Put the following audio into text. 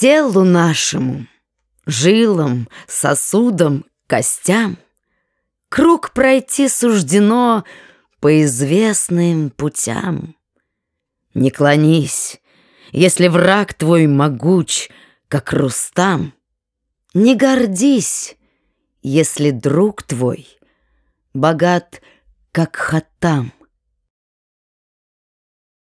Телу нашему, жилам, сосудам, костям Круг пройти суждено по известным путям. Не клонись, если враг твой могуч, как Рустам. Не гордись, если друг твой богат, как Хатам.